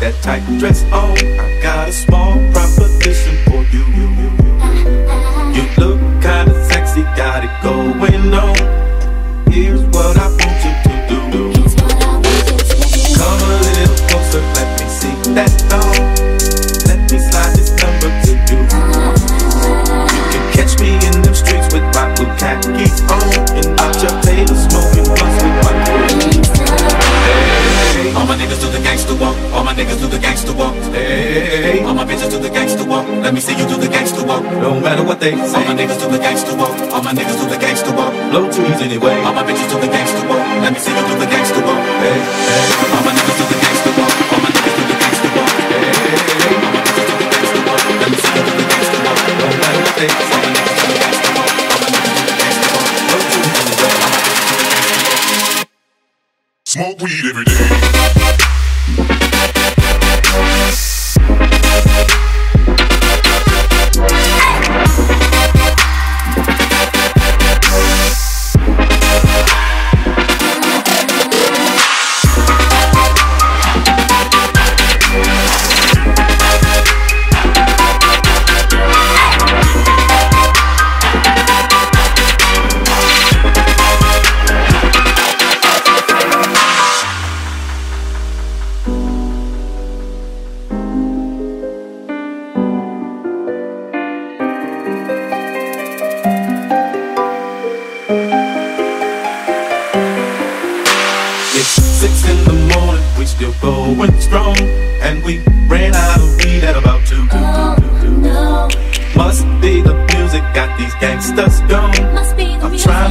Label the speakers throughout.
Speaker 1: that tight dress on. I got a small proposition for you. Let me see you do the gangster walk. Don't matter what they say. All my niggas do the gangster walk. All my niggas do the gangster walk. Low trees anyway. All my bitches do the gangsta walk. Let me see you do the gangster walk. Hey, hey. All my niggas six in the morning, we still going strong. And we ran out of weed at about two. Oh, two, two, two. No. Must be the music got these gangsters gone. Must be the I'm music. trying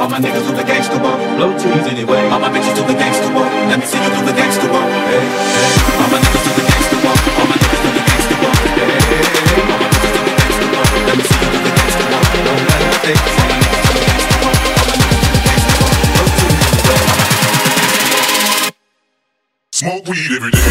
Speaker 1: All my niggas do the gangster walk. Blow trees anyway. All my bitches do the gangster walk. Let me see you do the gangster walk. Hey, hey. All my niggas do the gangster walk. All my niggas do the gangster walk. Hey, hey, hey. All my bitches do the gangster walk. Let me see you do the gangster walk. Don't matter what they say.
Speaker 2: Smoke weed every day.